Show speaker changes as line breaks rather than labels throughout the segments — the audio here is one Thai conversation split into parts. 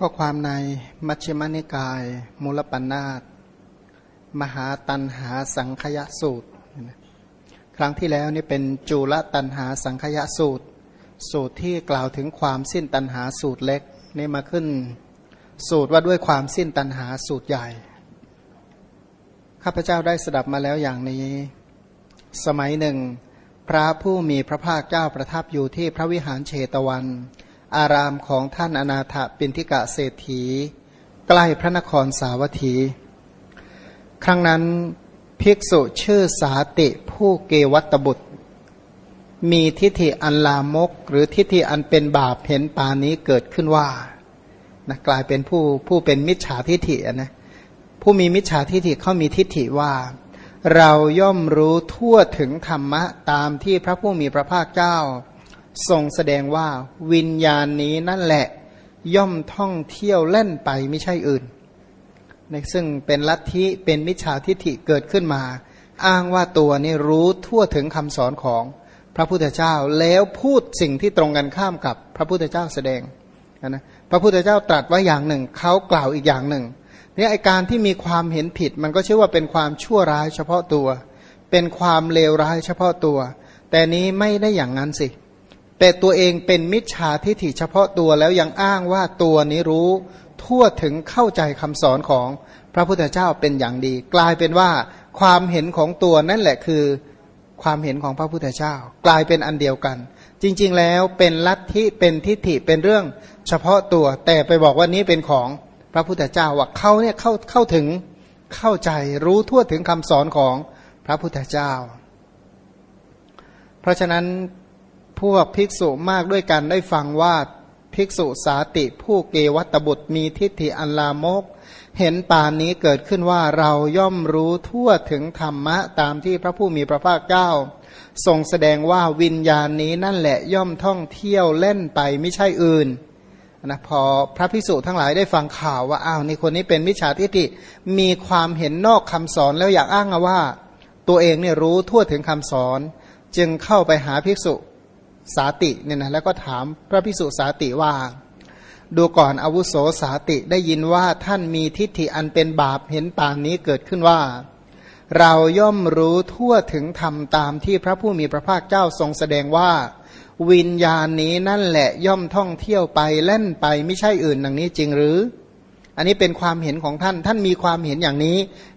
ก็ความในมัชฌิมนิกาย มูลปัญนาตมหาตันหาสังขยสูตร ครั้งที่แล้วนี่เป็นจุลตันหาสังขยสูตร สูตรที่กล่าวถึงความสิ้นตันหาสูตรเล็กนี่มาขึ้นสูตรว่าด้วยความสิ้นตันหาสูตรใหญ่ ข้าพเจ้าได้สดับมาแล้วอย่างนี้ สมัยหนึ่ง พระผู้มีพระภาคเจ้าประทับอยู่ที่พระวิหารเชตวัน อารามของท่านอนาถปินทิกะเศรษฐี ใกล้พระนครสาวัตถี ครั้งนั้นภิกษุชื่อสาติผู้เกวัตบุตร มีทิฏฐิอันลามก หรือทิฏฐิอันเป็นบาปเห็นปานี้เกิดขึ้นว่านะกลายเป็นผู้ผู้เป็นมิจฉาทิฏฐินะผู้มีมิจฉาทิฏฐิเขามีทิฏฐิว่า เราย่อมรู้ทั่วถึงธรรมะตามที่พระผู้มีพระภาคเจ้า ทรงแสดงว่าวิญญาณนี้นั่นแหละ ย่อมท่องเที่ยวเล่นไปไม่ใช่อื่นในซึ่งเป็นลัทธิเป็นมิจฉาทิฏฐิเกิดขึ้นมา อ้างว่าตัวนี้รู้ทั่วถึงคำสอนของพระพุทธเจ้าแล้วพูดสิ่งที่ตรงกันข้ามกับพระพุทธเจ้าแสดงนะพระพุทธเจ้าตรัสว่าอย่างหนึ่งเขากล่าวอีกอย่างหนึ่งนี่ไอการที่มีความเห็นผิดมันก็เชื่อว่าเป็นความชั่วร้ายเฉพาะตัว เป็นความเลวร้ายเฉพาะตัว แต่นี้ไม่ได้อย่างนั้นสิ แต่ตัวเองเป็นมิจฉาทิฏฐิเฉพาะตัวแล้วยังอ้างว่าตัวนี้รู้ทั่วถึงเข้าใจคำสอนของพระพุทธเจ้าเป็นอย่างดี กลายเป็นว่าความเห็นของตัวนั่นแหละคือความเห็นของพระพุทธเจ้า กลายเป็นอันเดียวกัน จริง ๆ แล้วเป็นลัทธิเป็นทิฏฐิเป็นเรื่องเฉพาะตัว แต่ไปบอกว่านี้เป็นของพระพุทธเจ้าว่าเขาเนี่ยเข้าเข้าถึงเข้าใจรู้ทั่วถึงคำสอนของพระพุทธเจ้า เพราะฉะนั้น พวกภิกษุมากด้วยกันได้ฟังว่าภิกษุสาติผู้เกวัตบุตรมีทิฏฐิอันลามก เห็นป่านนี้เกิดขึ้นว่าเราย่อมรู้ทั่วถึงธรรมะตามที่พระผู้มีพระภาคเจ้าทรงแสดงว่าวิญญาณนี้นั่นแหละย่อมท่องเที่ยวเล่นไปไม่ใช่อื่นนะพอพระภิกษุทั้งหลายได้ฟังข่าวว่าอ้าวนี่คนนี้เป็นมิจฉาทิฏฐิมีความเห็นนอกคำสอนแล้วอยากอ้างว่า ตัวเองเนี่ยรู้ทั่วถึงคำสอน จึงเข้าไปหาภิกษุ สาติเนี่ยนะแล้วก็ถามพระพิสุสาติว่า ดูก่อนอาวุโสสาติได้ยินว่าท่านมีทิฏฐิอันเป็นบาปเห็นปางนี้เกิดขึ้นว่า เราย่อมรู้ทั่วถึงธรรมตามที่พระผู้มีพระภาคเจ้าทรงแสดงว่า วิญญาณนี้นั่นแหละย่อมท่องเที่ยวไปเล่นไปไม่ใช่อื่นดังนี้จริงหรือ อันนี้เป็นความเห็นของท่านท่านมีความเห็นอย่างนี้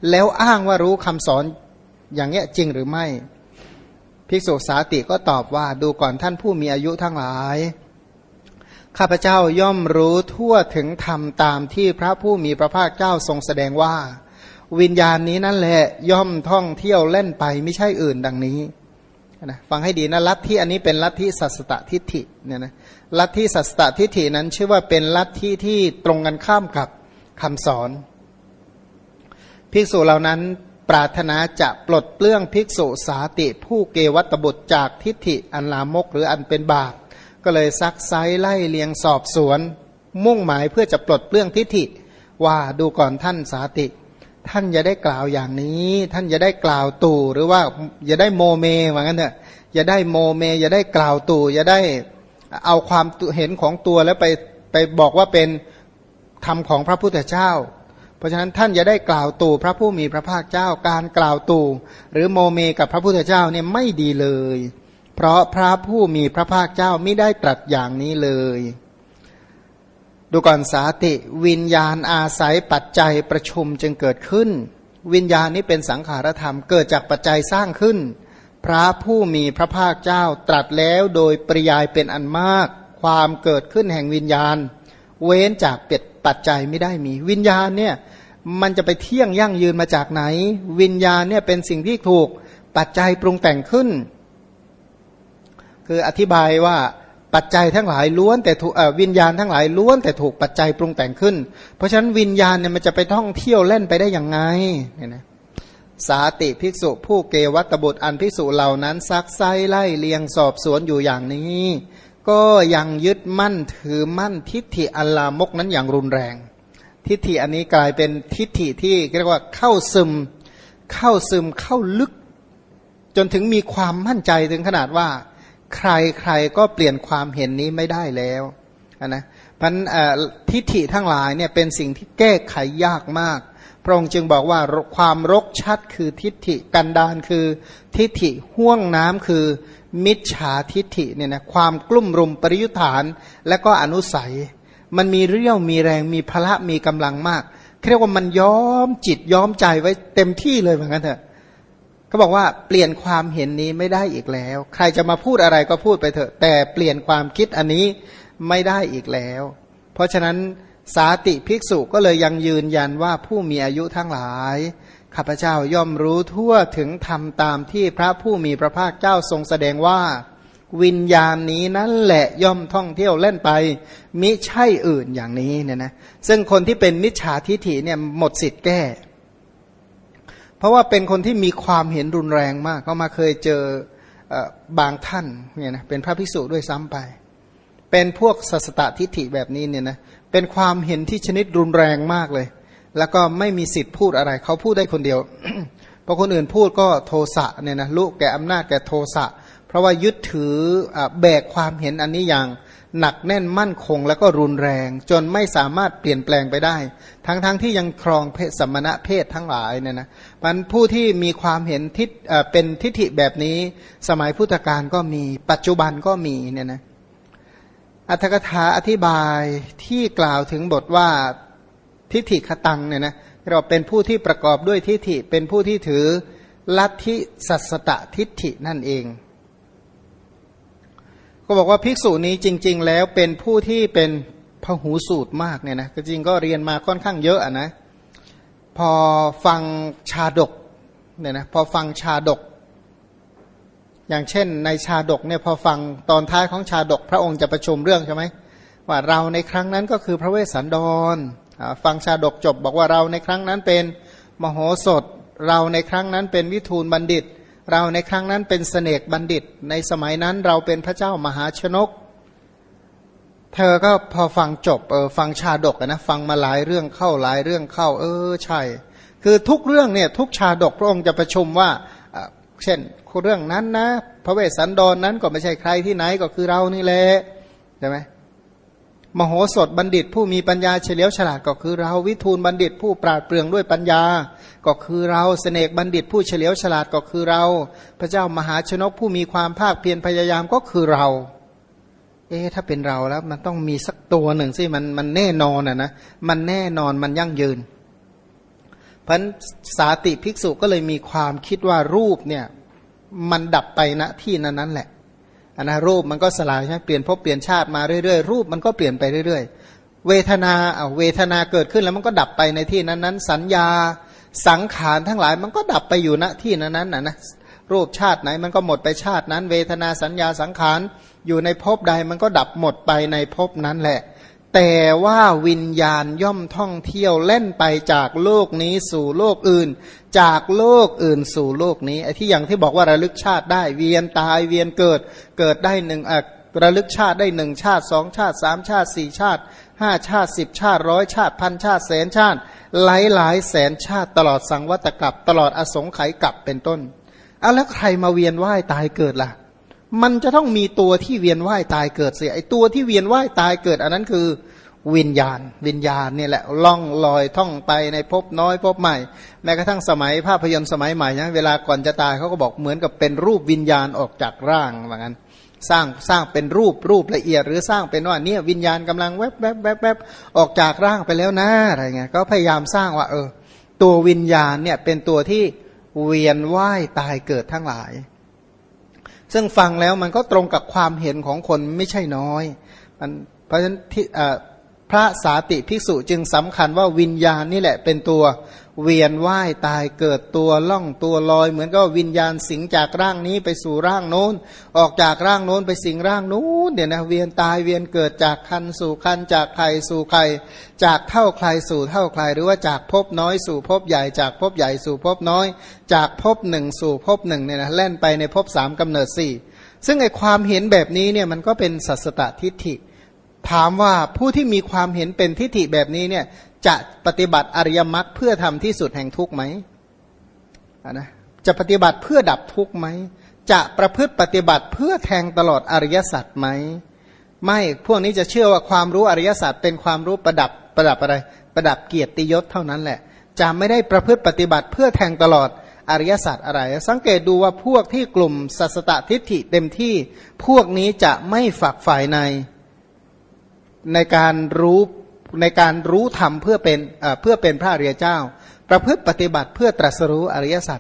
แล้วอ้างว่ารู้คำสอนอย่างเงี้ยจริงหรือไม่ ภิกษุสาติก็ตอบว่าดูก่อนท่านผู้มีอายุทั้งหลาย ข้าพเจ้าย่อมรู้ทั่วถึงธรรมตามที่พระผู้มีพระภาคเจ้าทรงแสดงว่า วิญญาณนี้นั่นแหละย่อมท่องเที่ยวเล่นไปไม่ใช่อื่นดังนี้นะฟังให้ดีนะลัทธิอันนี้เป็นลัทธิสัสตทิฏฐิเนี่ยนะลัทธิสัสตทิฏฐินั้นชื่อว่าเป็นลัทธิที่ตรงกันข้ามกับคำสอน ภิกษุเหล่านั้น ปรารถนาจะปลดเปลื้องภิกษุสาติ ผู้เกวัตบุตรจากทิฏฐิอันลามกหรืออันเป็นบาปก็เลยซักไซไล่เลียงสอบสวน มุ่งหมายเพื่อจะปลดเปลื้องทิฏฐิ ว่าดูก่อนท่านสาติ ท่านอย่าได้กล่าวอย่างนี้ ท่านอย่าได้กล่าวตู่หรือว่าอย่าได้โมเมว่างั้นเถอะอย่าได้โมเม อย่าได้กล่าวตู่อย่าได้เอาความเห็นของตัวแล้วไปไปบอกว่าเป็นธรรมของพระพุทธเจ้า เพราะฉะนั้นท่านจะได้กล่าวตู่พระผู้มีพระภาคเจ้าการกล่าวตู่หรือโมเมกับพระพุทธเจ้าเนี่ยไม่ดีเลย เพราะพระผู้มีพระภาคเจ้าไม่ได้ตรัสอย่างนี้เลย ดูก่อนสาติวิญญาณอาศัยปัจจัยประชุมจึงเกิดขึ้น วิญญาณนี้เป็นสังขารธรรมเกิดจากปัจจัยสร้างขึ้น พระผู้มีพระภาคเจ้าตรัสแล้วโดยปริยายเป็นอันมาก ความเกิดขึ้นแห่งวิญญาณ เว้นจากเปีย ปัจจัยไม่ได้มี วิญญาณเนี่ยมันจะไปเที่ยงยั่งยืนมาจากไหน วิญญาณเนี่ยเป็นสิ่งที่ถูกปัจจัยปรุงแต่งขึ้น คืออธิบายว่าปัจจัยทั้งหลายล้วนแต่ถูกวิญญาณทั้งหลายล้วนแต่ถูกปัจจัยปรุงแต่งขึ้น เพราะฉะนั้นวิญญาณเนี่ยมันจะไปท่องเที่ยวเล่นไปได้อย่างไงเนี่ยนะสาติภิกษุผู้เกวัตบุตรอันภิกษุเหล่านั้นซักไซไล่เลียงสอบสวนอยู่อย่างนี้ ก็ยังยึดมั่นถือมั่นทิฏฐิอัลลามกนั้นอย่างรุนแรง ทิฏฐิอันนี้กลายเป็นทิฏฐิที่เรียกว่าเข้าซึม เข้าซึมเข้าลึก จนถึงมีความมั่นใจถึงขนาดว่า ใครใครก็เปลี่ยนความเห็นนี้ไม่ได้แล้วนะพันทิฏฐิทั้งหลายเนี่ยเป็นสิ่งที่แก้ไขยากมาก พระองค์จึงบอกว่าความรกชัดคือทิฏฐิกันดานคือทิฏฐิห่วงน้ำคือ มิจฉาทิฐิเนี่ยนะความกลุ่มรุมปริยุทธาน และก็อนุสัย มันมีเรี่ยวมีแรงมีพละมีกำลังมากเรียกว่ามันย้อมจิตย้อมใจไว้เต็มที่เลยเหมือนกันเถอะเขาบอกว่าเปลี่ยนความเห็นนี้ไม่ได้อีกแล้ว ใครจะมาพูดอะไรก็พูดไปเถอะ แต่เปลี่ยนความคิดอันนี้ไม่ได้อีกแล้ว เพราะฉะนั้นสาติภิกษุก็เลยยังยืนยันว่าผู้มีอายุทั้งหลาย ข้าพเจ้าย่อมรู้ทั่วถึงทำตามที่พระผู้มีพระภาคเจ้าทรงแสดงว่า วิญญาณนี้นั่นแหละย่อมท่องเที่ยวเล่นไป มิใช่อื่นอย่างนี้เนี่ยนะซึ่งคนที่เป็นมิจฉาทิฐิเนี่ยหมดสิทธิ์แก้ เพราะว่าเป็นคนที่มีความเห็นรุนแรงมากเขามาเคยเจอบางท่านเนี่ยนะเป็นพระภิกษุด้วยซ้ำไป เป็นพวกสัสตทิฐิแบบนี้เนี่ยนะเป็นความเห็นที่ชนิดรุนแรงมากเลย แล้วก็ไม่มีสิทธิ์พูดอะไร เขาพูดได้คนเดียวพอคนอื่นพูดก็โทสะเนี่ยนะลุกแก่อำนาจแก่โทสะ เพราะว่ายึดถือแบกความเห็นอันนี้อย่างหนักแน่นมั่นคงแล้วก็รุนแรง จนไม่สามารถเปลี่ยนแปลงไปได้ ทั้งๆทที่ยังครองเพศสมณะเพศทั้งหลายเนี่ยนะมันผู้ที่มีความเห็นทิศเป็นทิฏฐิแบบนี้ สมัยพุทธกาลก็มีปัจจุบันก็มีเนี่ยนะอัธกถาอธิบายที่กล่าวถึงบทว่า ทิฏฐิขตังเนี่ยนะเราเป็นผู้ที่ประกอบด้วยทิฏฐิเป็นผู้ที่ถือลัทธิสัสตทิฏฐินั่นเอง ก็บอกว่าภิกษุนี้จริง ๆ แล้วเป็นผู้ที่เป็นพหูสูตรมากเนี่ยนะจริงก็เรียนมาค่อนข้างเยอะอะนะพอฟังชาดกเนี่ยนะพอฟังชาดก อย่างเช่นในชาดกเนี่ยพอฟังตอนท้ายของชาดกพระองค์จะประชุมเรื่องใช่ไหมว่าเราในครั้งนั้นก็คือพระเวสสันดร ฟังชาดกจบบอกว่าเราในครั้งนั้นเป็นมโหสถ เราในครั้งนั้นเป็นวิทูลบัณฑิต เราในครั้งนั้นเป็นเสนกบัณฑิต ในสมัยนั้นเราเป็นพระเจ้ามหาชนก เธอก็พอฟังจบเออฟังชาดกนะฟังมาหลายเรื่องเข้าหลายเรื่องเข้า เออใช่ คือทุกเรื่องเนี่ยทุกชาดกพระองค์จะประชุมว่าเช่นเรื่องนั้นนะ พระเวสสันดรนนั้นก็ไม่ใช่ใครที่ไหนก็คือเรานี่แหละใช่ไหม มโหสถบัณฑิตผู้มีปัญญาเฉลียวฉลาดก็คือเราวิทูลบัณฑิตผู้ปราดเปรื่องด้วยปัญญา ก็คือเราเสนกบัณฑิตผู้เฉลียวฉลาดก็คือเรา พระเจ้ามหาชนกผู้มีความภาคเพียรพยายามก็คือเรา เอ๊ถ้าเป็นเราแล้วมันต้องมีสักตัวหนึ่งสิมันมันแน่นอนอะนะมันแน่นอนมันยั่งยืนพันสาติภิกษุก็เลยมีความคิดว่ารูปเนี่ยมันดับไปณที่นั้นนั่นแหละ อันนะรูปมันก็สลายใช่เปลี่ยนพบเปลี่ยนชาติมาเรื่อยๆรูปมันก็เปลี่ยนไปเรื่อย ๆ เวทนาเอาเวทนาเกิดขึ้นแล้วมันก็ดับไปในที่นั้นนั้นสัญญาสังขารทั้งหลายมันก็ดับไปอยู่ณที่นั้นนั้นนะนะรูปชาติไหนมันก็หมดไปชาตินั้น เวทนาสัญญาสังขารอยู่ในภพใดมันก็ดับหมดไปในภพนั้นแหละ แต่ว่าวิญญาณย่อมท่องเที่ยวเล่นไปจากโลกนี้สู่โลกอื่น จากโลกอื่นสู่โลกนี้ไอ้ที่อย่างที่บอกว่าระลึกชาติได้เวียนตายเวียนเกิด เกิดได้หนึ่งอะระลึกชาติได้หนึ่งชาติสองชาติสามชาติสี่ชาติห้าชาติสิบชาติร้อยชาติพันชาติแสนชาติ หลายหลายแสนชาติตลอดสังวัตกับตลอดอสงไขยกับเป็นต้นเอาแล้วใครมาเวียนว่ายตายเกิดล่ะ มันจะต้องมีตัวที่เวียนว่ายตายเกิดเสียไอตัวที่เวียนว่ายตายเกิด อันนั้นคือวิญญาณ วิญญาณนี่แหละล่องลอยท่องไปในภพน้อยภพใหม่ แม้กระทั่งสมัยภาพยนตร์สมัยใหม่นะเวลาก่อนจะตายเขาก็บอกเหมือนกับเป็นรูปวิญญาณออกจากร่างว่างั้นสร้างสร้างเป็นรูปรูปละเอียด หรือสร้างเป็นว่าเนี่ยวิญญาณกำลังแวบแวบแวบแวบออกจากร่างไปแล้วนะอะไรเงี้ยก็พยายามสร้างว่า เออ ตัววิญญาณเนี่ยเป็นตัวที่เวียนว่ายตายเกิดทั้งหลาย ซึ่งฟังแล้วมันก็ตรงกับความเห็นของคนไม่ใช่น้อยมันเพราะฉะนั้นที่พระสาติภิกษุจึงสำคัญว่าวิญญาณนี่แหละเป็นตัว เวียนว่ายตายเกิดตัวล่องตัวลอย เหมือนกับวิญญาณสิงจากร่างนี้ไปสู่ร่างโน้น ออกจากร่างโน้นไปสิงร่างนู้นเนี่ยนะเวียนตายเวียนเกิดจากคันสู่คันจากไข่สู่ไข่จากเท่าใครสู่เท่าใครหรือว่าจากภพน้อยสู่ภพใหญ่จากภพใหญ่สู่ภพน้อย จากภพหนึ่งสู่ภพหนึ่งเนี่ยนะแล่นไปในภพสามกำเนิดสี่ซึ่งไอความเห็นแบบนี้เนี่ยมันก็เป็นสัสตทิฏฐิถามว่าผู้ที่มีความเห็นเป็นทิฏฐิแบบนี้เนี่ย จะปฏิบัติอริยมรรคเพื่อทำที่สุดแห่งทุกข์ไหมนะจะปฏิบัติเพื่อดับทุกข์ไหม จะประพฤติปฏิบัติเพื่อแทงตลอดอริยสัจไหม ไม่พวกนี้จะเชื่อว่าความรู้อริยสัจเป็นความรู้ประดับประดับอะไร ประดับเกียรติยศเท่านั้นแหละ จะไม่ได้ประพฤติปฏิบัติเพื่อแทงตลอดอริยสัจอะไร สังเกตดูว่าพวกที่กลุ่มสัสตทิฏฐิเต็มที่ พวกนี้จะไม่ฝักฝ่ายใน ในการรู้ ในการรู้ธรรมเพื่อเป็นเพื่อเป็นพระอริยเจ้า ประพฤติปฏิบัติเพื่อตรัสรู้อริยสัจ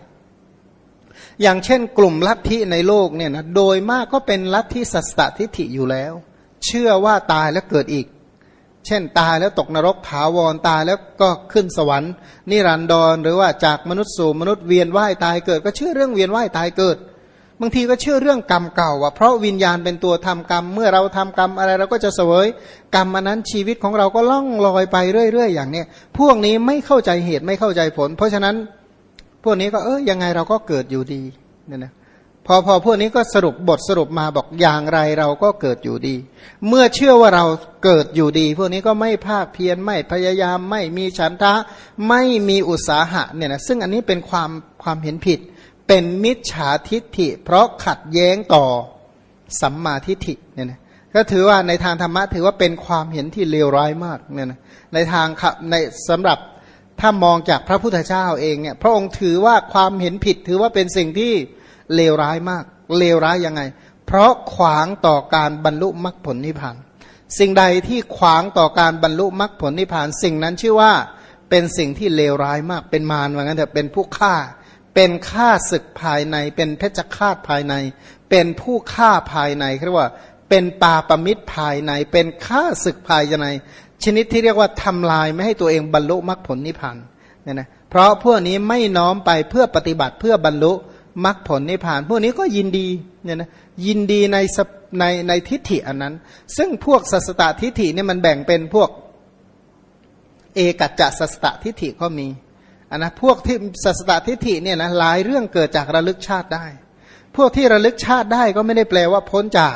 อย่างเช่นกลุ่มลัทธิในโลกเนี่ยนะโดยมากก็เป็นลัทธิสัสตทิฏฐิอยู่แล้ว เชื่อว่าตายแล้วเกิดอีก เช่นตายแล้วตกนรกถาวรตายแล้วก็ขึ้นสวรรค์นิรันดรหรือว่าจากมนุษย์สู่มนุษย์เวียนว่ายตายเกิด ก็เชื่อเรื่องเวียนว่ายตายเกิด บางทีก็เชื่อเรื่องกรรมเก่าว่าเพราะวิญญาณเป็นตัวทำกรรม เมื่อเราทำกรรมอะไรเราก็จะเสวยกรรมอันนั้นชีวิตของเราก็ล่องลอยไปเรื่อย ๆ อย่างเนี้ยพวกนี้ไม่เข้าใจเหตุไม่เข้าใจผล เพราะฉะนั้นพวกนี้ก็เออยังไงเราก็เกิดอยู่ดีเนี่ยนะพอพอพวกนี้ก็สรุปบทสรุปมาบอกอย่างไรเราก็เกิดอยู่ดี เมื่อเชื่อว่าเราเกิดอยู่ดี พวกนี้ก็ไม่ภาคเพียรไม่พยายามไม่มีฉันทะไม่มีอุตสาหะเนี่ยนะซึ่งอันนี้เป็นความความเห็นผิด เป็นมิจฉาทิฏฐิ เพราะขัดแย้งต่อสัมมาทิฏฐิเนี่ยนะก็ถือว่าในทางธรรมะถือว่าเป็นความเห็นที่เลวร้ายมากเนี่ยนะในทางในสำหรับถ้ามองจากพระพุทธเจ้าเองเนี่ยพระองค์ถือว่าความเห็นผิดถือว่าเป็นสิ่งที่เลวร้ายมาก เลวร้ายยังไง เพราะขวางต่อการบรรลุมรรคผลนิพพานสิ่งใดที่ขวางต่อการบรรลุมรรคผลนิพพานสิ่งนั้นชื่อว่าเป็นสิ่งที่เลวร้ายมากเป็นมารว่างั้นเถอะเป็นผู้ฆ่า เป็นฆ่าศึกภายใน เป็นเพชฌฆาตภายใน เป็นผู้ฆ่าภายในเรียกว่าเป็นปาปมิตรภายใน เป็นฆ่าศึกภายใน ชนิดที่เรียกว่าทำลายไม่ให้ตัวเองบรรลุมรรคผลนิพพานเนี่ยนะเพราะพวกนี้ไม่น้อมไปเพื่อปฏิบัติเพื่อบรรลุมรรคผลนิพพาน พวกนี้ก็ยินดีเนี่ยนะยินดีในในในทิฏฐิอันนั้น ซึ่งพวกสัสตทิฏฐิเนี่ยมันแบ่งเป็นพวกเอกัจจสัสตทิฏฐิก็มี อันนะพวกที่สัสตทิฏฐิเนี่ยนะหลายเรื่องเกิดจากระลึกชาติได้ พวกที่ระลึกชาติได้ก็ไม่ได้แปลว่าพ้นจาก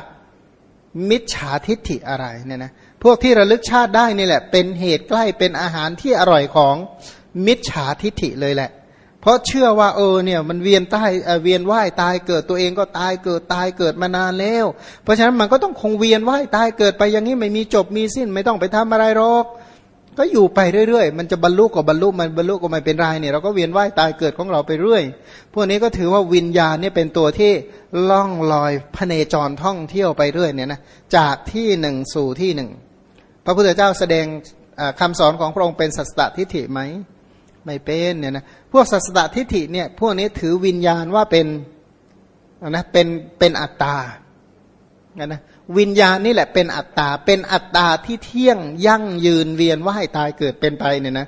มิจฉาทิฏฐิอะไรเนี่ยนะพวกที่ระลึกชาติได้นี่แหละ เป็นเหตุใกล้เป็นอาหารที่อร่อยของมิจฉาทิฏฐิเลยแหละ เพราะเชื่อว่าเออเนี่ยมันเวียนตายเวียนว่ายตายเกิดตัวเองก็ตายเกิดตายเกิดมานานแล้ว เพราะฉะนั้นมันก็ต้องคงเวียนว่ายตายเกิดไปอย่างนี้ไม่มีจบมีสิ้นไม่ต้องไปทำอะไรหรอก ก็อยู่ไปเรื่อยๆ มันจะบรรลุก็บรรลุมันบรรลุก็ไม่เป็นไรเนี่ยเราก็เวียนว่ายตายเกิดของเราไปเรื่อย พวกนี้ก็ถือว่าวิญญาณเนี่ยเป็นตัวที่ล่องลอยพเนจรท่องเที่ยวไปเรื่อยเนี่ยนะจากที่หนึ่งสู่ที่หนึ่งพระพุทธเจ้าแสดงคำสอนของพระองค์เป็นสัสตทิฏฐิไหมไม่เป็นเนี่ยนะพวกสัสตทิฏฐิเนี่ยพวกนี้ถือวิญญาณว่าเป็นนะเป็นเป็นอัตตานะ วิญญาณนี่แหละเป็นอัตตา เป็นอัตตาที่เที่ยงยั่งยืนเวียนว่ายตายเกิดเป็นไปเนี่ยนะ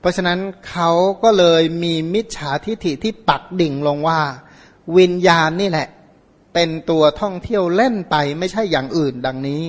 เพราะฉะนั้นเขาก็เลยมีมิจฉาทิฏฐิที่ปักดิ่งลงว่า วิญญาณนี่แหละ เป็นตัวท่องเที่ยวเล่นไปไม่ใช่อย่างอื่นดังนี้